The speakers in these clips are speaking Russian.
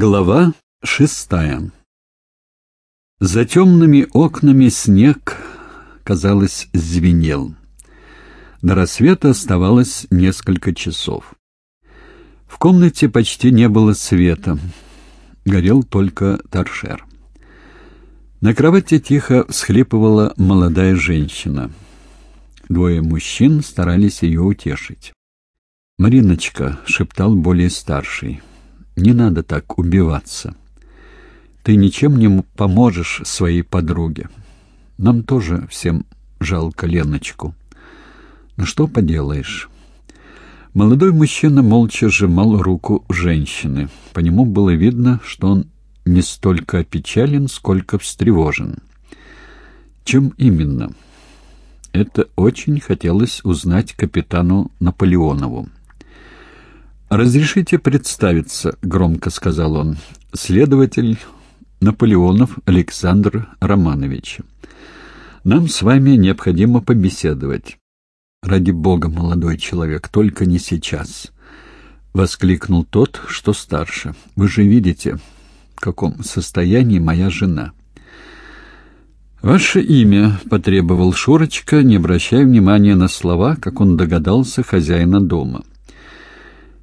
Глава шестая За темными окнами снег, казалось, звенел. До рассвета оставалось несколько часов. В комнате почти не было света. Горел только торшер. На кровати тихо всхлипывала молодая женщина. Двое мужчин старались ее утешить. «Мариночка», — шептал более старший, — не надо так убиваться. Ты ничем не поможешь своей подруге. Нам тоже всем жалко Леночку. Ну что поделаешь? Молодой мужчина молча сжимал руку женщины. По нему было видно, что он не столько опечален, сколько встревожен. Чем именно? Это очень хотелось узнать капитану Наполеонову. «Разрешите представиться», — громко сказал он, — «следователь Наполеонов Александр Романович. Нам с вами необходимо побеседовать». «Ради бога, молодой человек, только не сейчас», — воскликнул тот, что старше. «Вы же видите, в каком состоянии моя жена». «Ваше имя», — потребовал Шурочка, не обращая внимания на слова, как он догадался, хозяина дома.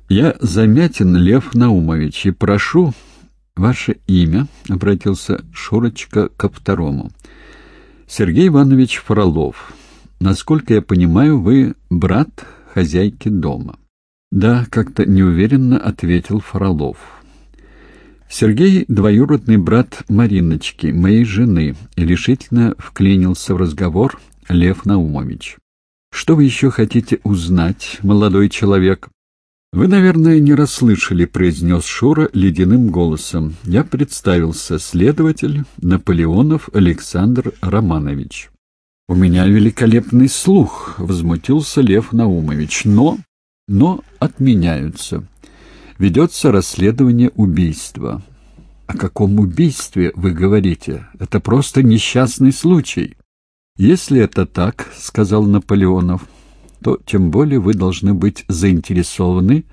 «Я Замятин Лев Наумович и прошу ваше имя», — обратился Шурочка ко второму. «Сергей Иванович Фролов. Насколько я понимаю, вы брат хозяйки дома». «Да», — как-то неуверенно ответил Фролов. Сергей — двоюродный брат Мариночки, моей жены, решительно вклинился в разговор Лев Наумович. «Что вы еще хотите узнать, молодой человек?» «Вы, наверное, не расслышали», — произнес Шура ледяным голосом. «Я представился, следователь Наполеонов Александр Романович». «У меня великолепный слух», — возмутился Лев Наумович. «Но... но отменяются. Ведется расследование убийства». «О каком убийстве вы говорите? Это просто несчастный случай». «Если это так», — сказал Наполеонов, то тем более вы должны быть заинтересованы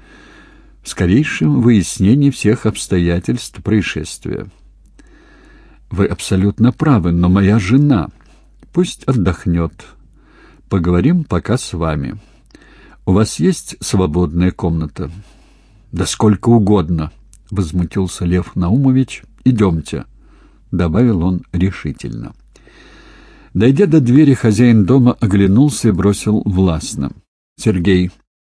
в скорейшем выяснении всех обстоятельств происшествия. Вы абсолютно правы, но моя жена... Пусть отдохнет. Поговорим пока с вами. У вас есть свободная комната? Да сколько угодно, — возмутился Лев Наумович. Идемте, — добавил он решительно. Дойдя до двери, хозяин дома оглянулся и бросил властно. — Сергей,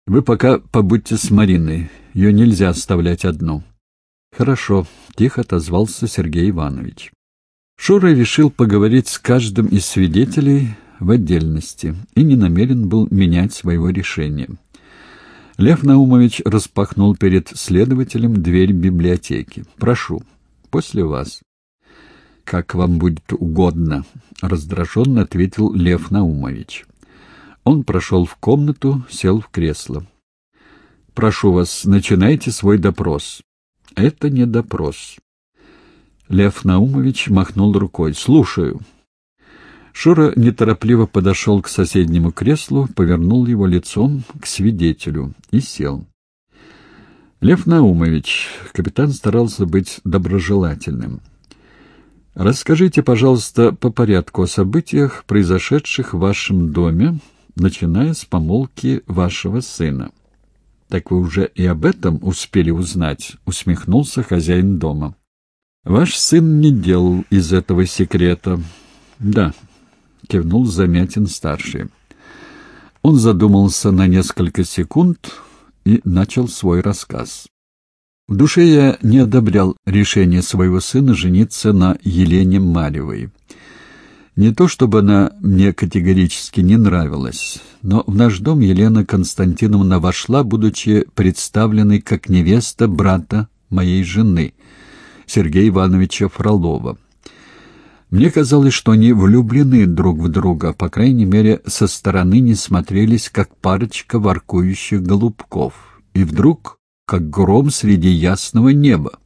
вы пока побудьте с Мариной. Ее нельзя оставлять одну. — Хорошо, — тихо отозвался Сергей Иванович. Шура решил поговорить с каждым из свидетелей в отдельности и не намерен был менять своего решения. Лев Наумович распахнул перед следователем дверь библиотеки. «Прошу, после вас» как вам будет угодно», — раздраженно ответил Лев Наумович. Он прошел в комнату, сел в кресло. «Прошу вас, начинайте свой допрос». «Это не допрос». Лев Наумович махнул рукой. «Слушаю». Шура неторопливо подошел к соседнему креслу, повернул его лицом к свидетелю и сел. «Лев Наумович», — капитан старался быть доброжелательным, — Расскажите, пожалуйста, по порядку о событиях, произошедших в вашем доме, начиная с помолвки вашего сына. Так вы уже и об этом успели узнать, усмехнулся хозяин дома. Ваш сын не делал из этого секрета. Да, кивнул Замятин старший. Он задумался на несколько секунд и начал свой рассказ. В душе я не одобрял решение своего сына жениться на Елене Маревой. Не то чтобы она мне категорически не нравилась, но в наш дом Елена Константиновна вошла, будучи представленной как невеста брата моей жены, Сергея Ивановича Фролова. Мне казалось, что они влюблены друг в друга, по крайней мере, со стороны не смотрелись, как парочка воркующих голубков. И вдруг как гром среди ясного неба.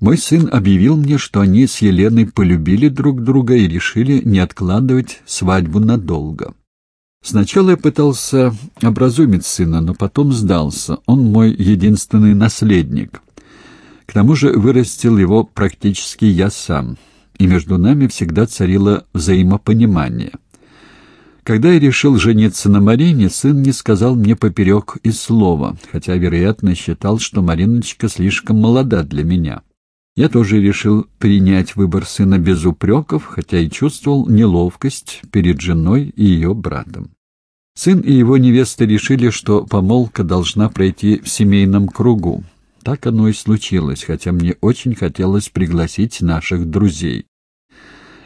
Мой сын объявил мне, что они с Еленой полюбили друг друга и решили не откладывать свадьбу надолго. Сначала я пытался образумить сына, но потом сдался. Он мой единственный наследник. К тому же вырастил его практически я сам, и между нами всегда царило взаимопонимание. Когда я решил жениться на Марине, сын не сказал мне поперек и слова, хотя, вероятно, считал, что Мариночка слишком молода для меня. Я тоже решил принять выбор сына без упреков, хотя и чувствовал неловкость перед женой и ее братом. Сын и его невеста решили, что помолвка должна пройти в семейном кругу. Так оно и случилось, хотя мне очень хотелось пригласить наших друзей.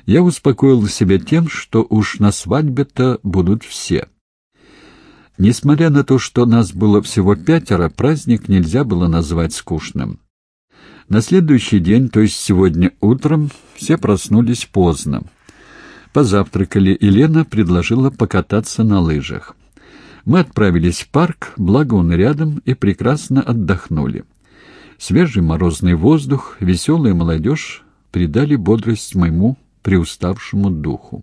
Я успокоил себя тем, что уж на свадьбе-то будут все. Несмотря на то, что нас было всего пятеро, праздник нельзя было назвать скучным. На следующий день, то есть сегодня утром, все проснулись поздно. Позавтракали, и Лена предложила покататься на лыжах. Мы отправились в парк, благо он рядом, и прекрасно отдохнули. Свежий морозный воздух, веселая молодежь придали бодрость моему приуставшему духу.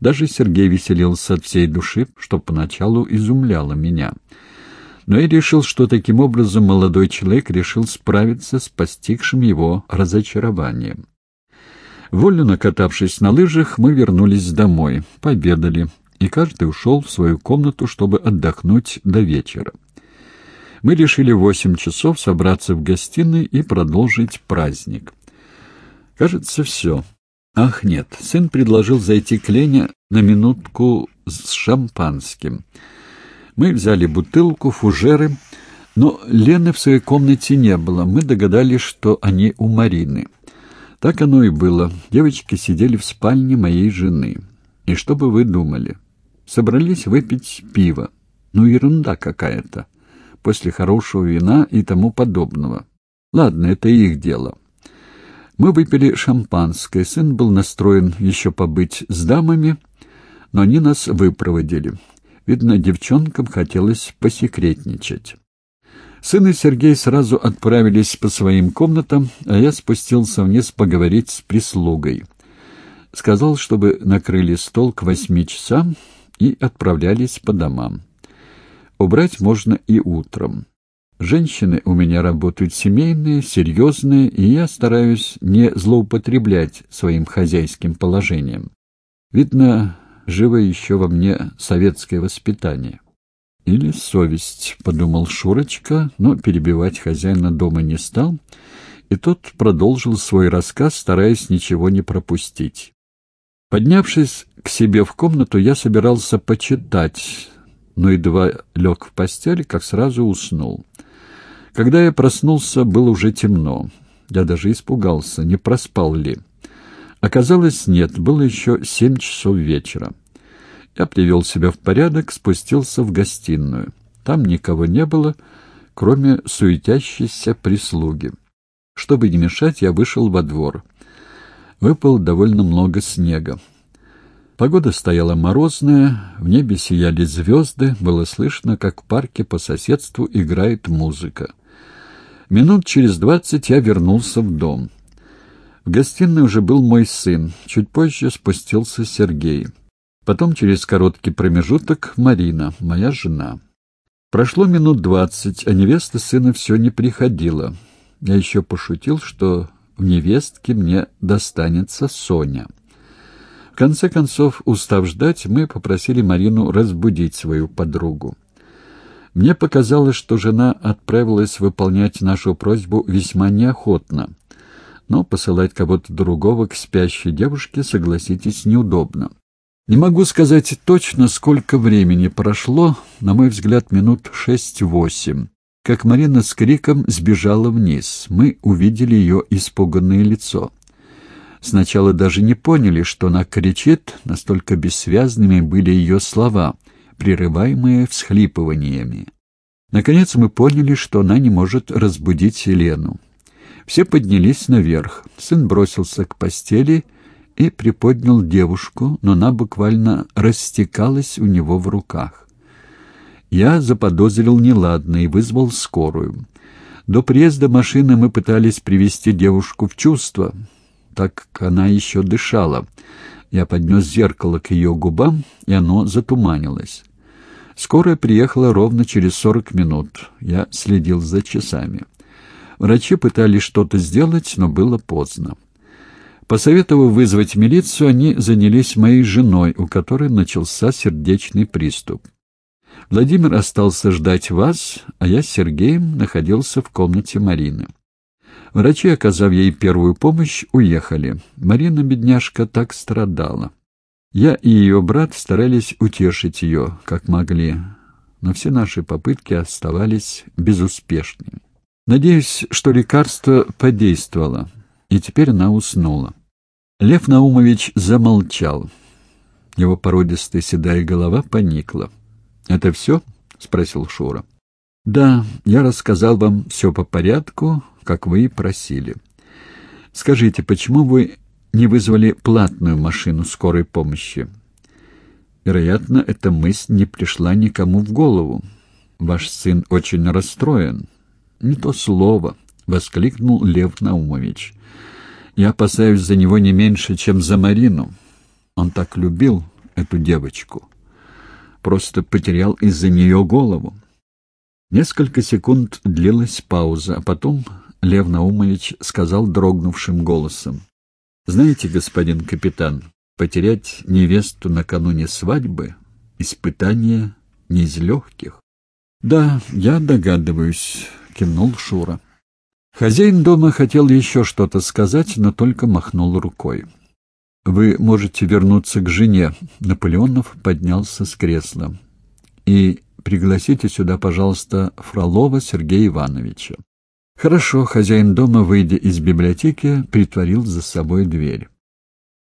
Даже Сергей веселился от всей души, что поначалу изумляло меня. Но я решил, что таким образом молодой человек решил справиться с постигшим его разочарованием. Вольно накатавшись на лыжах, мы вернулись домой, пообедали, и каждый ушел в свою комнату, чтобы отдохнуть до вечера. Мы решили в восемь часов собраться в гостиной и продолжить праздник. Кажется, все. Ах, нет, сын предложил зайти к Лене на минутку с шампанским. Мы взяли бутылку, фужеры, но Лены в своей комнате не было. Мы догадались, что они у Марины. Так оно и было. Девочки сидели в спальне моей жены. И что бы вы думали? Собрались выпить пиво. Ну, ерунда какая-то. После хорошего вина и тому подобного. Ладно, это их дело. Мы выпили шампанское. Сын был настроен еще побыть с дамами, но они нас выпроводили. Видно, девчонкам хотелось посекретничать. Сын и Сергей сразу отправились по своим комнатам, а я спустился вниз поговорить с прислугой. Сказал, чтобы накрыли стол к восьми часам и отправлялись по домам. Убрать можно и утром. Женщины у меня работают семейные, серьезные, и я стараюсь не злоупотреблять своим хозяйским положением. Видно, живо еще во мне советское воспитание. Или совесть, — подумал Шурочка, но перебивать хозяина дома не стал, и тот продолжил свой рассказ, стараясь ничего не пропустить. Поднявшись к себе в комнату, я собирался почитать, но едва лег в постель, как сразу уснул. Когда я проснулся, было уже темно. Я даже испугался, не проспал ли. Оказалось, нет, было еще семь часов вечера. Я привел себя в порядок, спустился в гостиную. Там никого не было, кроме суетящейся прислуги. Чтобы не мешать, я вышел во двор. Выпал довольно много снега. Погода стояла морозная, в небе сияли звезды, было слышно, как в парке по соседству играет музыка. Минут через двадцать я вернулся в дом. В гостиной уже был мой сын, чуть позже спустился Сергей. Потом, через короткий промежуток, Марина, моя жена. Прошло минут двадцать, а невеста сына все не приходила. Я еще пошутил, что в невестке мне достанется Соня. В конце концов, устав ждать, мы попросили Марину разбудить свою подругу. Мне показалось, что жена отправилась выполнять нашу просьбу весьма неохотно. Но посылать кого-то другого к спящей девушке, согласитесь, неудобно. Не могу сказать точно, сколько времени прошло, на мой взгляд, минут шесть-восемь, как Марина с криком сбежала вниз. Мы увидели ее испуганное лицо. Сначала даже не поняли, что она кричит, настолько бессвязными были ее слова — прерываемые всхлипываниями. Наконец мы поняли, что она не может разбудить Елену. Все поднялись наверх. Сын бросился к постели и приподнял девушку, но она буквально растекалась у него в руках. Я заподозрил неладное и вызвал скорую. До приезда машины мы пытались привести девушку в чувство, так как она еще дышала. Я поднес зеркало к ее губам, и оно затуманилось. Скорая приехала ровно через сорок минут. Я следил за часами. Врачи пытались что-то сделать, но было поздно. Посоветовав вызвать милицию, они занялись моей женой, у которой начался сердечный приступ. Владимир остался ждать вас, а я с Сергеем находился в комнате Марины. Врачи, оказав ей первую помощь, уехали. Марина, бедняжка, так страдала. Я и ее брат старались утешить ее, как могли, но все наши попытки оставались безуспешными. Надеюсь, что лекарство подействовало, и теперь она уснула. Лев Наумович замолчал. Его породистая седая голова поникла. «Это все?» — спросил Шура. «Да, я рассказал вам все по порядку, как вы и просили. Скажите, почему вы не вызвали платную машину скорой помощи. Вероятно, эта мысль не пришла никому в голову. Ваш сын очень расстроен. Не то слово, — воскликнул Лев Наумович. Я опасаюсь за него не меньше, чем за Марину. Он так любил эту девочку. Просто потерял из-за нее голову. Несколько секунд длилась пауза, а потом Лев Наумович сказал дрогнувшим голосом. Знаете, господин капитан, потерять невесту накануне свадьбы — испытание не из легких. — Да, я догадываюсь, — кивнул Шура. Хозяин дома хотел еще что-то сказать, но только махнул рукой. — Вы можете вернуться к жене. Наполеонов поднялся с кресла. — И пригласите сюда, пожалуйста, Фролова Сергея Ивановича. Хорошо, хозяин дома, выйдя из библиотеки, притворил за собой дверь.